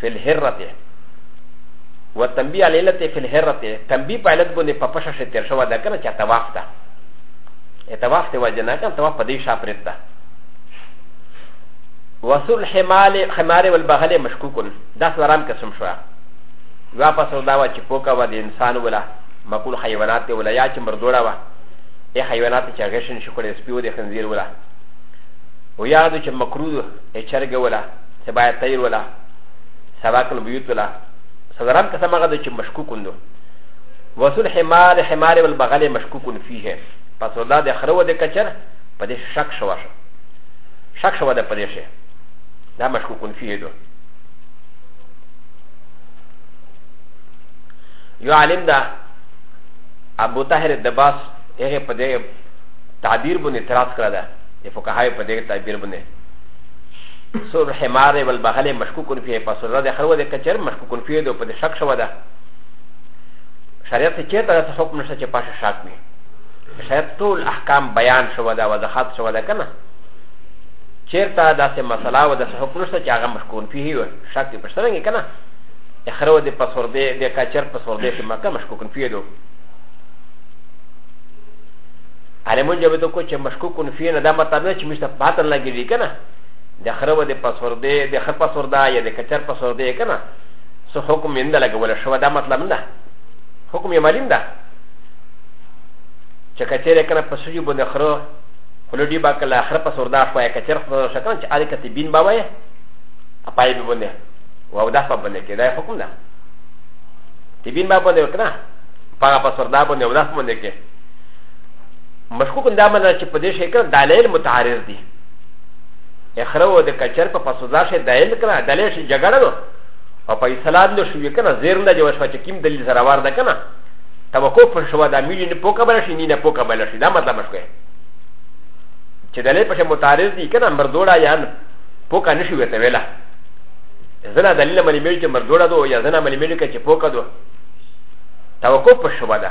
في الهرة والتنبيه على العلة في الهرة تنبيه په علت باندې په پښه شي تیر شوی ده کنه چې طواف ده طواف ته وجه نه کنه طواف په دې شا پرېت ده وصول الحمال خمار والبغل مشکوک دا سلام قسم شو واپس دا و چې پوکا و د انسان ولا مقول حیوانات ولا یا چې مردوړه و ای حیوانات چې غشن شو کړي سپیو د خنزیر ولا و یادو چې مکروه ای چرګ ولا چې باید تیر ولا سباق البیوت ولا سلام ته سمغه د چې مشکوک وندو وصول حمار حمار والبغل مشکوک فيه پس ولا د خرو د کچر په دې شک شو شک شو د په دې شي دا مشکوک فيه دو یو عالم دا ابو طاهر الدباس هغه په دې تعبیر باندې اعتراض کړی دی د فقهای په دې تعبیر باندې سور الحمار والبغل مشکوک فيه پس رد خرو ده کچر مشکوک فيه دو پد شک شو ده شریعت چه تا ده حکم نشتا چه پاش شاک می شریعت طول احکام بیان شو ده وضخات شو ده کنه چیر تا ده سه مسلا و ده سه حکم نشتا چه آغا مشکون فيه و شاک دی پشترنگی کنه خرو ده پس ورده ده کچر پس ورده شما که مشکوک فيه دو علي مونږ به تو کو چې مشکوک کن فيه نه دا مطلب نه چې مشته پاتن لګي دي کنه د خره و د پاسور دی د خر پاسور دا یا د کچر پاسور دی کنه سو حکم یې نه لګول شو دا مطلب نه حکم یې معلوم ده چې کچر کنه پسوجي باندې خره خلودي با کله خر پاسور دا شو یا کچر پاسور شو کنه چې علي کتبین با وایي اپای به باندې و دا په باندې کې دا حکم ده تبین با باندې کنه پاغه پاسور دا باندې و دا باندې کې مشکوک دا معنی چې په دې شي کنه دلایل متعارض دي اخره و د کچر په پسوزا شي دلایل کنه دلایل شي جګړه نو او په اسلام نو شوی کنه زیر نه جوړ شو چې کیم دلیل سره وارد کنه توقف پر شو دا ملي نه پوکا بل شي نه پوکا بل شي دا مطلب مشکوک چې دلایل په شي متعارض دي کنه مردوړه یا پوکا نشي وته ویلا زنا دلیل ملي مې چې مردوړه دو یا زنا ملي مې چې پوکا دو توقف پر شو دا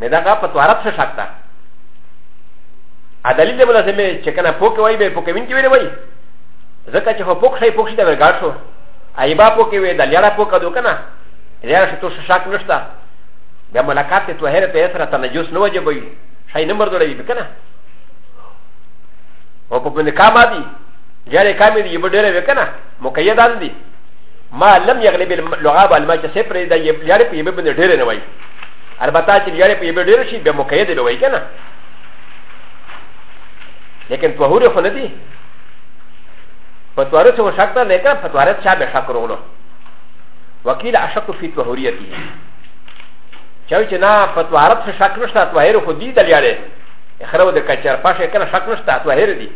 نه دا کا په توارت څه شک ده ا دلیل دی بل سمه چې کنه پوک وای به پوک وین کې وی وای ځکه چې هو پوک شي پوک شي دا ورګار شو ایبا پوک وی دا لیرا پوک دو کنه لیرا شي تو شک نشتا بیا ملاقات ته توهره ته سره تنجس نه وجب وي شي نمبر دوړي به کنه او په باندې کام دي جاري کام دي یو ډېر وی کنه مقیدان دي ما لم يغلب اللغاب المجسد پر دا یې لیرا په یو باندې ډېر نه وای البته چې یاري په یبه ډیر شي به مقید به وای کنه لیکن طهور خو نه دی په طهارت سره شک نه لیکن په طهارت شابه شک ورغلو وکیل اشک فی طهوریتی چاوی چې نه په طهارت سره شک نشته طهیر خو دی دلیاله خرو د کچر پاشه کنه شک نشته طهیر دی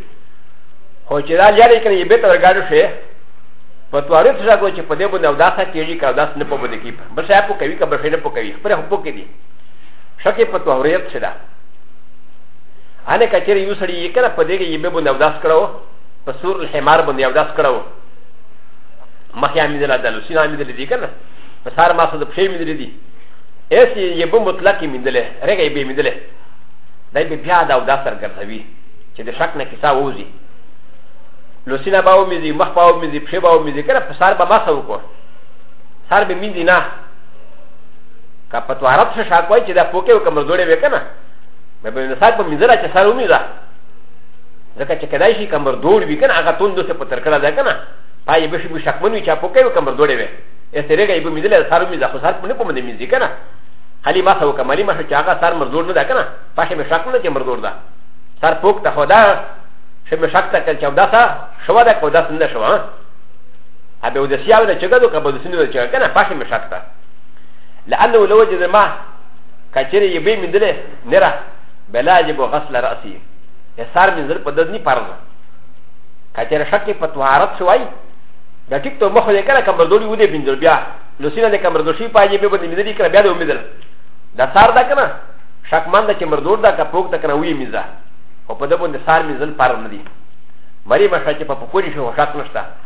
خو چې دا لیاله کنه یبه تر ګاډو شه په طهارت سره کو چې په دې باندې اوداسه کیږي که اوداس نه په باندې کیږي بشا پو کوي که بشا نه پو کوي خپل هم پو کوي شکه په توریت شدا انا کچری یو سړی یې کړه په دې کې یې به بنو داس کړو په سور الحمار باندې یو داس کړو مخیا مې دل دل سینا مې دل دي کنه په سار ما سره پښې مې دل دي ایس یې به مطلق مې دل رګې به مې دل دای به بیا دا ودا سر ګرځوي چې د شک نه کیسه ووزي لوسینا باو مې دي مخ باو مې دي پښې باو مې دي کنه په سار به ما سره وکړو سر به مين دي نه که په توارت څه شاک وای چې دا پوکې او کمزورې وې که نه به به نساک په مینځله چې سر ومینځه ځکه چې کدای شي کمزور وي که نه هغه توند دوسې په ترکړه ده که نه پای به شي به شکمن وي چې پوکې او کمزورې وې استرګه به مینځله سر ومینځه خو سر په نه په باندې مینځي که نه خالي ما سو کمالي ما شو چې هغه سر مزور نه ده که نه پاشه به شک نه چې مزور ده سر پوک ته خدا شي به شک ته کل چې دا سا شو ده کو دا څنګه شو ها ا به د سیاو نه چګه دو کبه د سینو چګه کنه پاکه مشکتا لانه لو وجد ما کچری یبی مندله نرا بلا یب غسل راسی یسار منزل په ددنی پرز کچری شک په طهارت شوی د ټیک ته مخ یې کړه کمر دوړي ودی بنځل بیا نو سینه د کمر دوشي پاجې به باندې مندلی کړه بیا د امیدل دا سار دا کنه شک مان دا چې مردور دا کپوک دا کنه وی میزه او په دې باندې سار مې ځل پاره نه دي مری مشه چې په پکوري شو شک نشته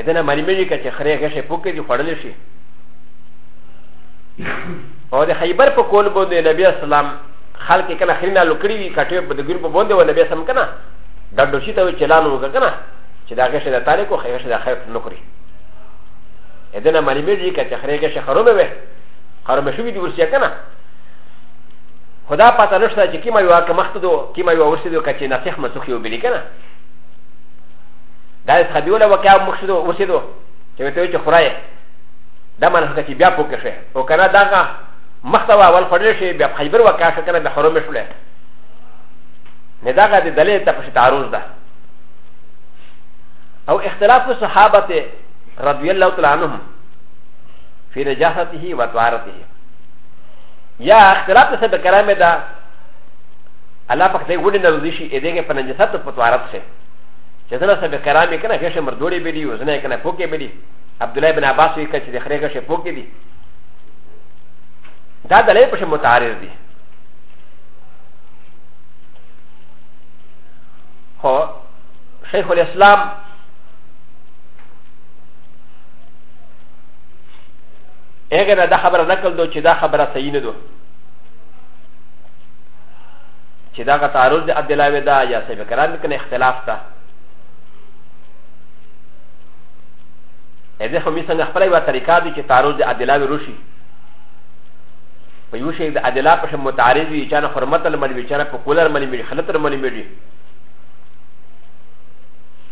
اذن معلومیږي که چې خره غشې پوکې دي خوړل شي او د خیبر په کول باندې نبی اسلام خلک کله خرینه لوکړي وي کټوي په دګیر په باندې و نبی سم کنه دا دوشي ته چلان وکړه کنه چې دا غشې د تاریخ او غشې د خیر نوکري اذن معلومیږي که چې خره غشې خرونه وي خرمه شوی دی ورسیا کنه خدا پته نشته چې کیما یو که مخته دو کیما یو ورسې دو که چې نصیح مسوخ یو بلی کنه دا د صحابي ولا وکیا مخ شو وسیدو چې وته چې خورای دا معنی څه چې بیا پوکې شي او کنه دا هغه مختوا ول خورل شي بیا خیبر وکیا شو کنه به حرام شول نه دا هغه د دلیل ته په تعارض ده او اختلاف الصحابه رضی الله تعالی عنهم في نجاسته وطهارته يا اختلاف سبب كلامه ده الله پاک دې وړي نه روزي شي دې کې په نجاست او په طهارت سره چې دنه سبب کرامي کنه هیڅ مردوړي بلی او زنه کنه پوکې بلی عبد الله بن عباس وی کچ د خريګه شي پوکې دي دا دلې په متعارض دي خو شیخ الاسلام اگر نه دا خبره نکړ دو چې دا خبره صحیح نه ده چې دا غا تعارض د عبد الله ودا یا صاحب کرام کې نه اختلاف تا اې ده هم څنګه خپل یو طریقه دي چې تعارض د عبد الله وروشي په یو شی د عبد الله په شم متعارض وي چې نه حرمت المل وي چې نه په کولر مل وي خلت المل وي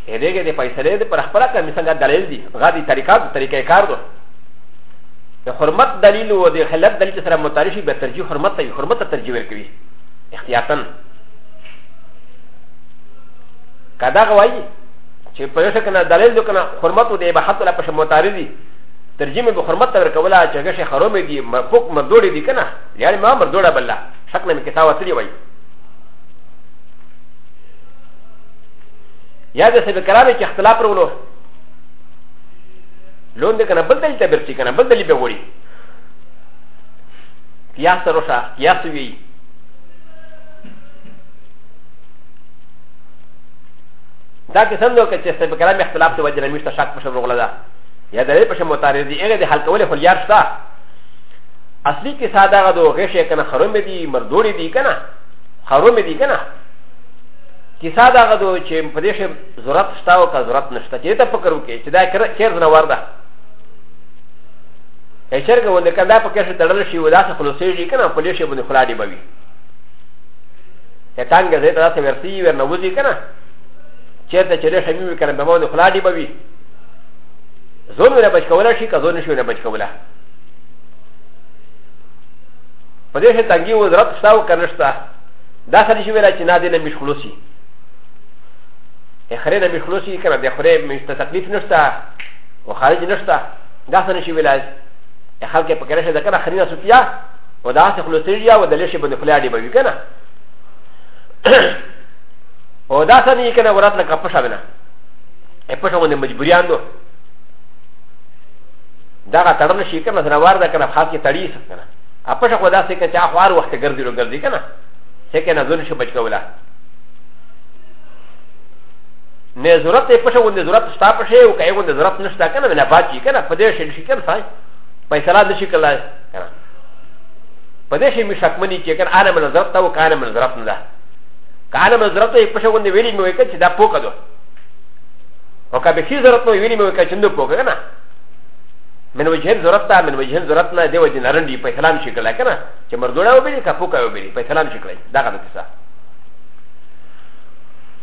اې دهګه د فیصله د پر خپل کار څنګه دلیل دي غا دي طریقه طریقې کار دو د حرمت دلیل او د خلت دلیل سره متعارض شي به ترجیح حرمت ته حرمت ته ترجیح ورکوي احتیاطا که دا غوايي چې په یوه کنه دلیل دو کنه حرمت او د اباحت ولا په متعارضي ترجمه به حرمت ته ورکوله چې هغه شي حرام دي مفوق مردوړي دي کنه یعنی ما مردوړه بل شک نه کتاب وتلی وای یا د سبب کرامه چې اختلاف ورولو لون د کنه بل دلیل ته برچی کنه بل دلیل به وړي يا سروشا يا سوي دا که څنګه که چې سبب کرام اختلاف ته وجه نمیشته شک پښه وغلا ده یا د دې پښه متعارض دی هغه د حل کولې خو یار شته اصلي کې ساده غدو غشه کنه خرم دي مردوري دي کنه خرم دي کنه کې ساده غدو چې په دې شی ضرورت شته او که ضرورت نشته چې ته فکر وکې چې دا کړه چیر نه ورده ا چرګ و د کنده په کښه تړل شي و داسې خلاصېږي کنه په لېشه باندې خلاډي بوي ا تانګه زه داسې ورسي ورنه وځي کنه چیرته چې لېشه مې کنه به باندې خلاډي بوي زون ولا بچ کولا شي که زون شي ولا بچ کولا په دې شي تانګي و ضرورت شته او کنه شته دا خلی شي ولا چې نه دې نه مش خلاصي ا خره نه مش خلاصي کنه د خره مش ته تکلیف نشته و خارج نشته دا سنه شي ویلای خلک په کړه شه دا کنه خرینه سوتیا او دا څه خلوتیږي او د لشه باندې خلاړي به وي کنه او دا سنه یې کنه ورات لکه پښه ونه ا پښه باندې مجبوریان دو دا غا تړل شي کنه زنوار دا کنه خاص کې تړي څه کنه ا پښه خو دا څه کې چې اخوار وخت ګرځي رو ګرځي کنه څه کنه ځل شي بچ کوله نه ضرورت یې پښه غوندې ضرورت شته پښه او که یې غوندې ضرورت نشته که نه مې نه پات شي که نه په دې شي شي که نه سای فیصله نه شي کولای که نه په دې شي مې شکمني چې که نه هله مې ضرورت ته او که هله مې ضرورت نه ده که هله مې ضرورت یې پښه غوندې ویلي مې وایي که چې دا پوکه ده او که به ښي ضرورت مې ویلي مې وایي که چې نه پوکه که نه من وجهن ضرورت ته من وجهن ضرورت نه دی وجه نه رنډي فیصله نه شي کولای که نه چې مردوړه وبېلي که پوکه وبېلي فیصله نه شي کولای دا غلطه ده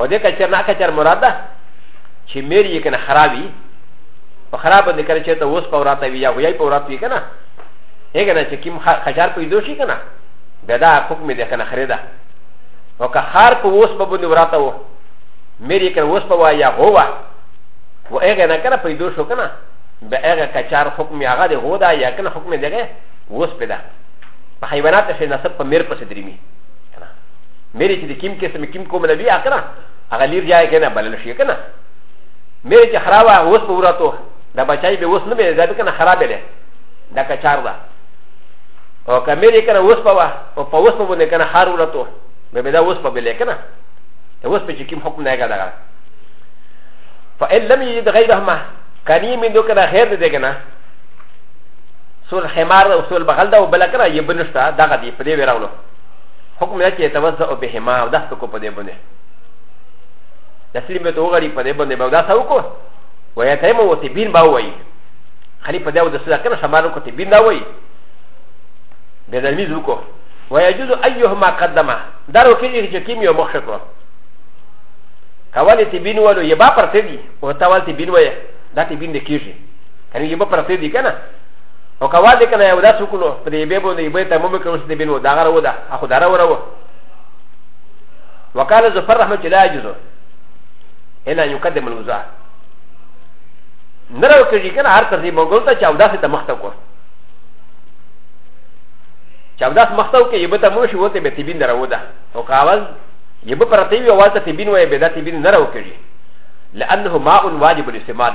هو دې کچر نه کچر مراد ده چې مېر یې کنه خرابي په خراب باندې کړی چې ته اوس په وراته وي یا هوی په وراته وي کنه هغه نه چې کیم خجار په دوه شي کنه بیا دا حکم دې کنه خریدا او که خار په اوس په باندې وراته و مېر یې کنه اوس په وا یا هو و هغه نه کنه په دوه شو کنه بیا هغه کچار حکم یې هغه دې هو دا یا کنه حکم دې هغه اوس په دا په حیوانات شي نسب په مېر پسې درېمي مری چې د کیم کې سم کیم کوم لوي اکنه هغه لیر جای کنه بلل شي کنه مری چې خراب اوس په ورته دا بچای به اوس نه به زاد کنه خراب دی دا کچار ده او کمری کنه اوس په وا او په اوس په باندې کنه خار ورته به به دا اوس په بل کنه اوس په چې کیم حکم نه غدا فإن لم يجد غيرهما كان يمين دوك دا خير دي كنا سول حمار وسول بغل دا وبلا كنا يبنشتا دا غدي فدي وراولو حکم دا چې توزع او بهما او داس کو په دې باندې تسلیم به تو غړي په دې باندې به داس او کو و یا تیم او تبین با وای خلی په دې او د سلا کنه شمارو کو تبین دا وای به نرمي زو کو و یجوز ایهما قدمه درو کې چې کیم یو مخ شکو کوالی تبین ولو یبا پرته دی او تاوال تبین وای دا تبین د کیږي کنه یبا پرته دی کنه او که واده کنه یو داس وکړو په دې به باندې به ته ممکن اوس دې بنو دا غره ودا اخو دره وره و وقال زفر رحمه الله يجوز الا يقدم الوزا نرو کړي کنه هر ترځي مونږ ته چاو داسې ته مخته کو چاو داس مخته کو یبه ته مو شي وته به تبین دره ودا او کاواز یبه پرتی وی واته تبین وای به دا تبین نرو کړي لانه ماء واجب الاستعمال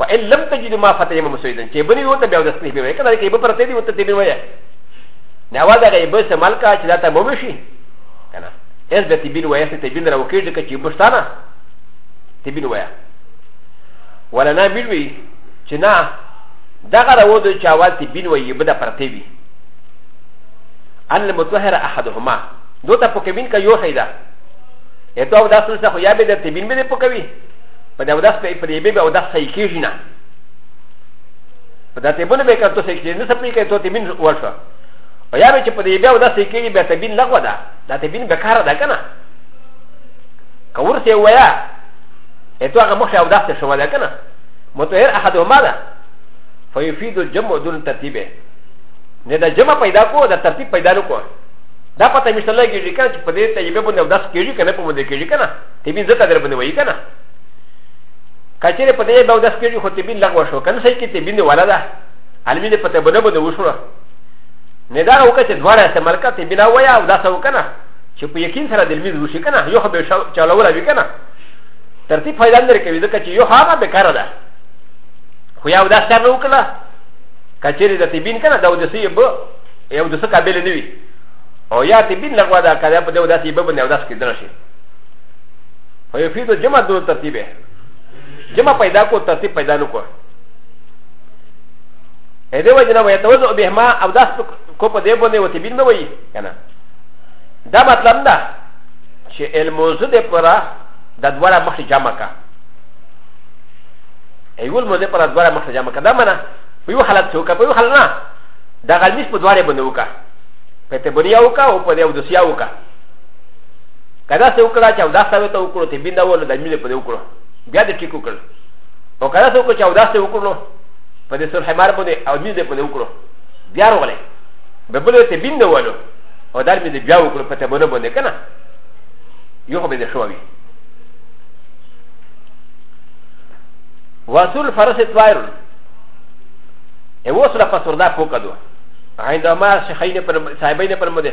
فإن لم تجد ما فتيم مسويدا چې بني وته بیا ودس نه بیا کله کې به پرته دی وته دی وایي نه واده غي به سمال کا چې دا ته مو شي کنه اس به تبين وایي ته تبين راو کې چې چې بوستانه تبين وایي ولا نه بيل وي چې نه دا غره وو چې اول تبين وایي به دا پرته وي ان المتطهر احدهما دوته پکې بین کا یو شي دا اته او دا څه خو یا به د تبين به پکوي په دې اوداس په دې به اوداس صحیح کیږي نه په دې بونه به کړو صحیح کیږي نه سپری کوي ته تبین ورشه او یا به چې په دې به اوداس صحیح کیږي به تبین لغوه ده دا تبین بکاره ده کنه کور سه ویا اته هغه مخه اوداس ته شو ده کنه متهر احدهما ده فیفید الجمع دون ترتیبه نه دا جمع پیدا کو دا ترتیب پیدا کو دا پته مشته لګیږي کنه چې په دې ته یې به بونه اوداس کیږي کنه په مونږ کیږي کنه تبين زتا در بني وي كنا كاتيري پتي باو دس كيري خو تبين لغوا شو كن سي كي تبين ولا ده علمي دي پتي بنو بنو وشو ندار او كتي دوار استعمال كا تبين ويا او دس او كنا چې په یقین سره د لمز وشي کنه یو خو به چلوله وي کنه ترتیب فائدہ نه کوي ځکه چې یو هغه به کار ده خو یو داس کار نه وکړه کچېری د تبین کنه دا ودسې به یو دسه قابل نه وي او یا تبین لغوا دا کړه په دې وداسې به باندې وداس کې درشي ويفيد جمع دون ترتيبه جمع پیدا کو ترتیب پیدا نو کو ا دې وجه نه وي توزع به ما او داس کو په دې باندې وتی بین نه وي کنه دا مطلب ده چې الموضوع دې پرا د دواړه مخ جمع کا ایول مو دې پرا دواړه مخ جمع کا دا معنا په یو حالت څوک په یو حالت نه دا غلمیس په دواړه باندې وکا په ته بنیا وکا او په دې او دسیا وکا کدا سو کړه چې او دا سوي ته وکړو ته بیندا ول د میل په دې وکړو بیا دې ټیکو کړ او کدا سو کړه چې او دا سوي وکړو په دې سر حمار باندې او میل دې په دې وکړو بیا وغلې به بل ته بیندا ول او دار می دې بیا وکړو په ته باندې باندې کنه یو خو به دې شووي وصول فرس طائر اوس لا فسردا فوق دو عندما شيخين پر صاحبين پر مده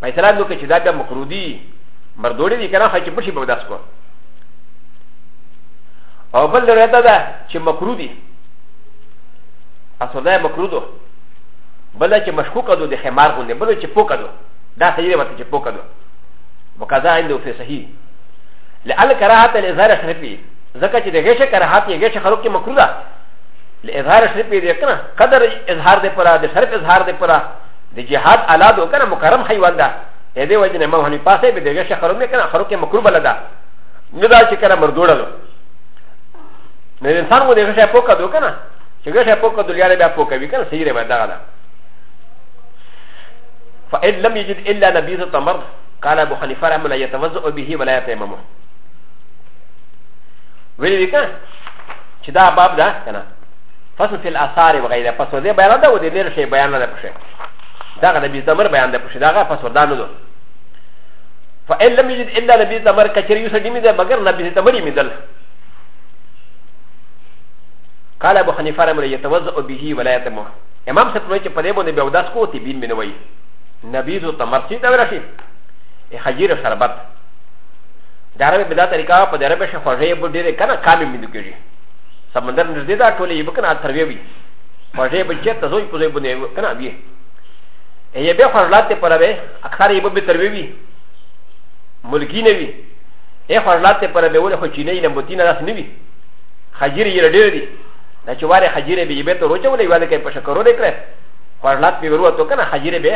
په اصطلاح نو کې چې دا بیا مکرو دي مردوړي دي که نه خو چې پشي به اوداس کو او بل روایت دا ده چې مکرو دي اصل دا مکرو ده بل چې مشکوک ده د خمار غوندې بل چې پوکه ده دا صحیح دی ورته چې پوکه ده وکذا عنده في صحيح لأن كراهة الإظهار الشرفي ذكا چې د غشه کراهت یې غشه خلق کې مکروه ده الإظهار الشريف دي كنا قدر إظهار دي پرا دي شرف إظهار دي پرا د جهاد الا دو کنه مکرم حیوان ده ا دې وجه نه امام حنیفه صاحب د غشه خرو نه کنه خرو کې مکروه بل ده نه دا چې کنه مردوړه ده نه انسان مو د غشه پوکا دو کنه چې غشه پوکا دو یاره بیا پوکا وی کنه صحیح رې ده ده فإن لم يجد إلا نبيذ تمر قال أبو حنيفة رحمه الله يتوزع به ولا يتيممه ویل وی کنه چې دا باب ده کنه فصل في الاثار وغيره فصل دي بيان ده ودي نير شيء بيان ده بشه دغه نبي زمر بيان ده بشه دغه فصل ده نو فإن لم يجد إلا نبي زمر كثير يوسف دي ميدا مگر نبي زمر يميدل قال ابو حنيفه رحمه الله يتوزع به ولا يتمه امام سيدنا چې په دې باندې بیا وداس کو تی بین منوي نبی زو تمر چې دا ورشي ای خجیر شربت دا ربه بدا طریقه په دې ربه شفاجه بډې کنه کامې مې دکېږي سمندر نږدې ده ټولې یې به کنه سروې وي خوږې به چېرته زوی په زوی باندې کنه وي یې به خوږلات پر به اکثر یې به تروې وي ملکی نه وي یې خوږلات پر به ولې خو چینې نه متینه داس نه وي خجیر یې ډېر دي دا چې واره خجیر به یې به ته روچه ولې واده کوي په شکرو نه کړې خوږلات به وروته کنه خجیر به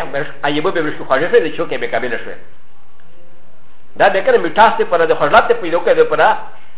یې به به ورشو خوږې شوې د چوکې به قابل شوې دا به کنه میټاس ته پر د خوږلات ته پیدا کړې پر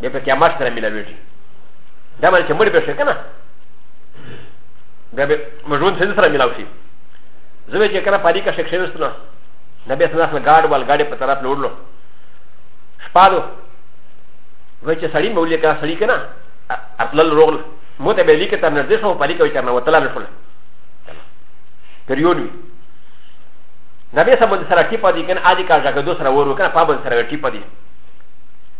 به په قیامت سره ملاویږي دا معنی چې مړ به شي کنه بیا به مجون سره سره ملاو شي زه به چې کنه پالي کا شک شوی ستنه نه به څنګه خپل ګارډ وال ګاډي په طرف لوړلو شپادو وای چې سړی مولې کا سړی کنه خپل رول مو ته به لیکه تر نږدې شو پالي کوي تر نه وتلا نه شول پریود وي نبي سمون سره ټیپ دي کنه اجي کا ځګدو سره ورو کنه پابن سره ټیپ دي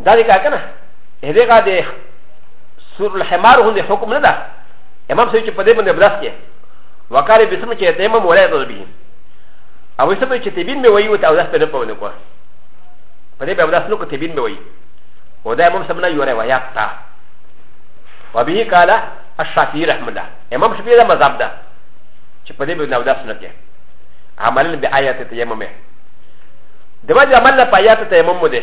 دا دې کا کنه هغه کا دې سور الحمار هندې حکم نه ده امام سوي چې په دې باندې بلاس کې وکاله بسم چې ته امام ولا ته به او سم چې تبین مې وایو ته او داس په نه پونه کو په دې به بلاس نو کو تبین مې وایي و د امام سمنا یو روایت تا و به قال الشافعي رحمه الله امام شافعي دا مذهب ده چې په دې باندې او داس نه کې عمل به آیات تیمم ده د وجه عمل په آیات تیمم ده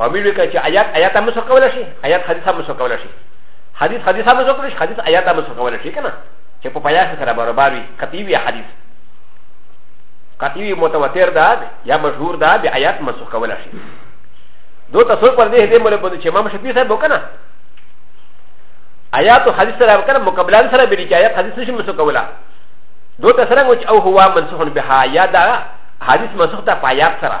او مې وکړه چې آیات آیات هم څه کولای شي آیات حدیث هم څه کولای شي حدیث حدیث هم څه کولای شي حدیث آیات هم څه کولای شي کنه چې په پیاس سره برابر وي قطعي وي حدیث قطعي متواتر ده یا مشهور ده به آیات هم څه کولای شي دو تاسو پر دې دې مله باندې چې امام شفیع صاحب وکنه آیات او حدیث سره وکنه مقابله سره به دې آیات حدیث نشي مسو کولا دو تاسو رنګ او هو منسوخ به آیات حدیث مسوخ ته آیات سره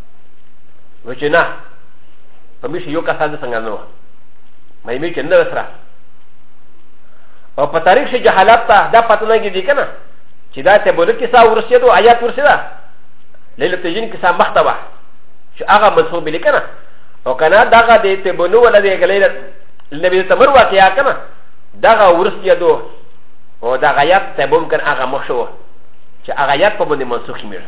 و چې نه په مې یو کس د څنګه نو مې مې چې نه سره او په تاریخ شي جهالت ته دا پته نه کیږي کنه چې دا ته بوله کې سا ورسېدو آیات ورسېدا لیله تجین کې سا مخته وه چې هغه منسوب لیکنه او کنه دغه د ته بوله ولا دی غلیله لبي تمر واقعیا کنه دغه ورسېدو او دا غیات ته بوم کنه هغه مخ شو چې هغه یاد په باندې منسوخ میره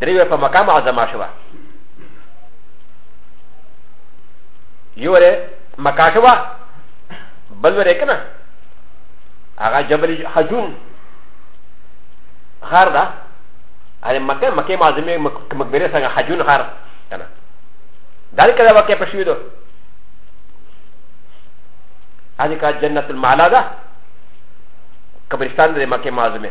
دريوه په مکه معظمه شوه یو ره مکه شوه بل ورې کنه هغه جبل حجون غار ده هغه مکه مکه معظمه مقبره څنګه حجون غار کنه دا کله واقع پښوی دو هغه کا جنت المعلا ده قبرستان د مکه معظمه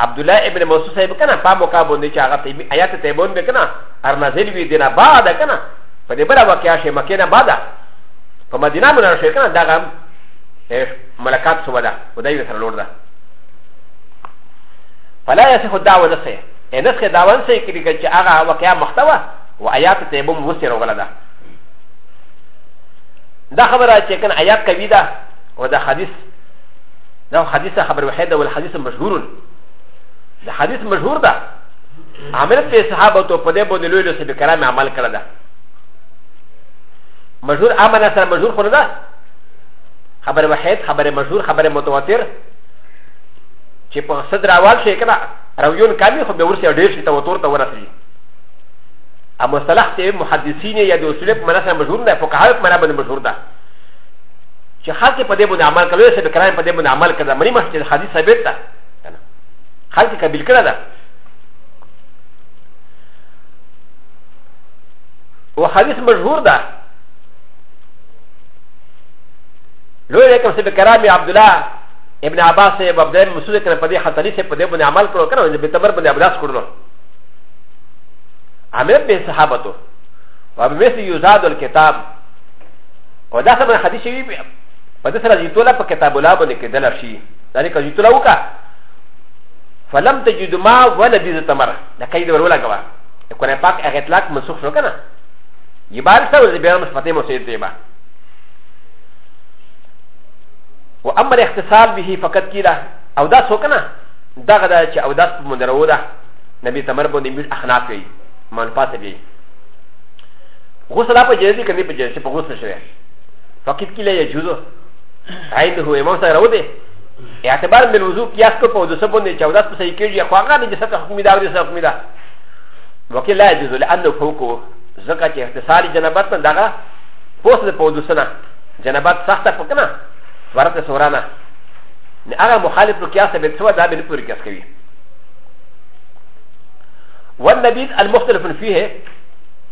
عبد الله ابن مسعود صاحب کنه په موقع باندې چې هغه تیمی آیات تیمون به کنه ار نازل وی دینه بعد کنه په دې بل واقعیا شي مکه نه بعد په مدینه منور شي کنه دا غم ملکات سو ده ودای سره لور ده فلا يصح الدعوه نسيه ان نسخه دعوه نسيه کې دې چې هغه واقعیا محتوا و آیات تیمون وسره ولا ده دا خبره چې کنه آیات کوي ده و دا حدیث دا حديث خبر وحيد والحديث مشهور د حديث مشهور ده عمل په صحابه تو په دې باندې لوی لوی سبي کرام عمل کړه ده مشهور امانه سره مشهور خو نه ده خبر وحيد خبر مشهور خبر متواتر چې په صدر اول شي کړه راویون کامي خو به ورسې ډېر شي توتر ته ورسېږي ا مصطلح ته محدثین یا د اصول په مناسبه مشهور ده فقهاء په مناسبه مشهور ده چې خلک په دې باندې عمل کوي لوی صاحب کرام په دې باندې عمل کړه مری مخ چې حدیث ثابت ده کنه خلک قبول کړه ده و حدیث مشهور ده لوی رقم صاحب کرام عبد الله ابن عباس صاحب عبد الله مسعود کړه په دې حدیث په دې باندې عمل کړو کنه به تبر باندې ابلاس کړو عمل به صحابته وبمثل يزاد الكتاب او دا سمه حدیث وی په دې سره جیتولا په کتاب الله باندې کې دلر شي دا نه کوي جیتولا وکا فلم تجد ما ولا بيز تمر دا کوي ور ولا غوا کنه پاک هغه اطلاق منسوخ شو کنه یبار سره دې بیان مصفته مو سید دی با و امر اختصال به فقط کیلا او دا سو کنه دا غدا چې او دا په مندرو ده نبی تمر باندې میر اخناف کوي من پاسه دی غسل په جهدي کني په جهدي په غسل شوی فقط کله یې جوزو عین هو امام سره راو دی اعتبار بل وضو قیاس کو په دوسه باندې چوداس په صحیح کېږي خو هغه د جسد حکم دا ورته حکم دا وکیل لا جوزو لانه فوقو زکه چې اختصار جنابت نه دغه پوس د په دوسه نه جنابت سخته پکنه ورته سورانه نه هغه مخالف نو قیاس به څه دا به پوری قیاس کوي والنبيذ المختلف فيه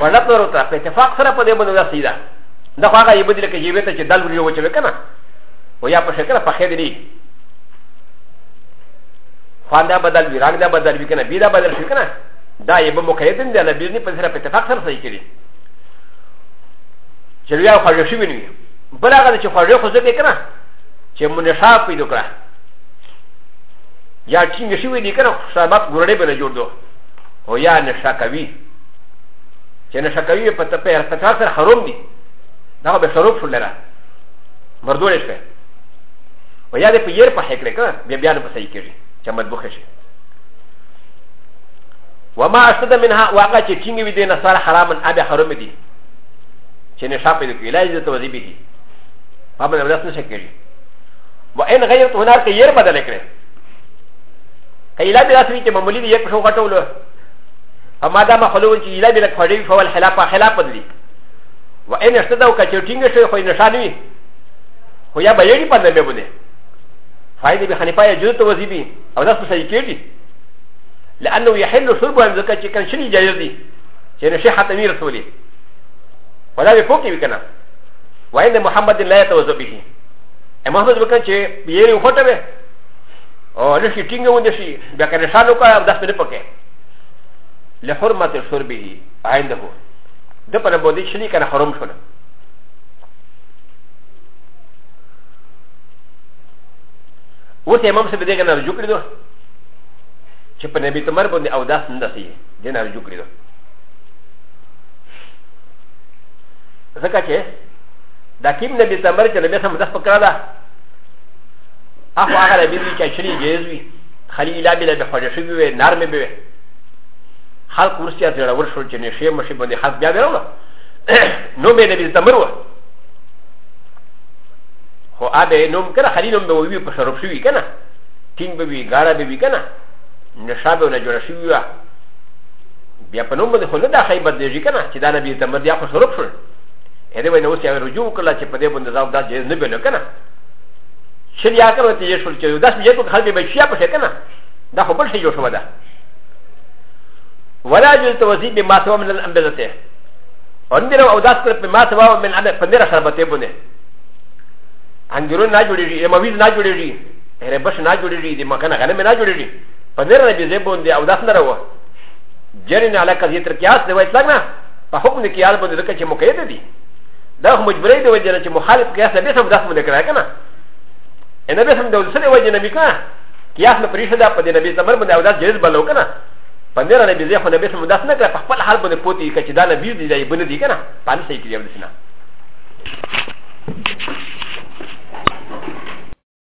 و ن ب ر و ت ا په اتفاق سره په دې باندې دا سیدا دا خو هغه یې بدله کې جیبه ته چې دال وریو وچوي کنه و یا په شکل په خیر دی خوان دا بدل وی رنگ دا بدل وی کنه بی دا بدل شي کنه دا یې به مقیدن دی نبی نه په سره په اتفاق سره صحیح کړي چې بیا خو شي ویني بل هغه چې خو خو ځکه کنه چې منشا پیدا کړه یا ټینګ شي ویني کنه سبب ګورړې بل جوړ دوه هو یا نشه کوي چې نشه کوي په تپه ارتکار سره حروم دي دا به شروب شو لره مردول شوه و یا دې په ير په حکړه کړه بیا بیا نه په صحیح کېږي چې مدبوخ شي وما اشد منها واقع چې ټینګ وي دې نه سره حرام ان ابي حرام دي چې نشه پیدا کوي لا عزت وځي به په باندې ورس نشه کېږي و ان غیر هنر کې ير بدل کړي که ایلا بلا سوی چې معمولی دی یک شو غټولو اما دا مخلوق چې ایلا بلا کړی فول خلاف خلاف بدلی و ان استدو که چټینګ شوی خو نشان وی خو یا به یې په دمه بونه فائدې به خنیپا یا جوړ ته وزیبی او داس په صحیح کېږي لانه يحل شرب ان زکه چې کله شنی جایز دی چې نشه حتمی رسولي ولا به پوکي وکنه وای نه محمد الله ته وزبی محمد وکړه چې یې وخته به او لشي ټینګه ونده شي بیا که نشانو کا او داس په نه پکې له حرمت شربه عنده د په نه بودی شلی کنه حرام شونه اوس امام صاحب دغه نه رجوع کړی دوه چې په نبی تمر باندې او داس نه دسی دې نه رجوع کړی دوه ځکه چې دا کیم نبی تمر چې نبی سم داس پکړه اخو هغه ربي وي چې چري جيز وي خلي لا بلا به خوړې شوی وي نرمه به وي خلق ورسیا زړه ور شو چې نشه مشه باندې خاص بیا ویرو نو به نبی تمر و خو ابه نوم کړه خلي نوم به وي په شرف شوی کنه تینګ به وي ګاره به وي کنه نشه به نه جوړ شوی وي بیا په نوم باندې خو نه دا خی بدلېږي کنه چې دا نبی تمر یا خو شرف شو هدي وای نو اوس یې رجوع کړل چې په دې باندې ځاو دا جیز نه بلو کنه شل یا کنه ته یې شول چې داس مې ته خلک به شیا پښه کنه دا خو بل شي جوړ شو ده ولا جل توزیع به ما سوا من الانبذته اندر او داس پر ما سوا من انا پندرا شربته بونه انګرو نه جوړیږي مویز نه جوړیږي هر بش نه جوړیږي د مکنه غنم نه جوړیږي پندرا نه به زبون دی او داس نه راو جرین علاقه زیتر قیاس دی وایي څنګه په حکم کې یاد بده ځکه چې مقید دي دا خو مجبورې دی وجه نه چې مخالف قیاس به سم داس مونږ کړه کنه ان به سم د ولسنه وجه نه میکنه قیاس نه پریشه دا په دې نبی زمر باندې او داس جهز بلو کنه پندې را نبی زه خو نبی سم داس نه کړ په خپل حال باندې پوتی کچ دا نبی دی دی بل دی کنه پانی صحیح کړی ولسنه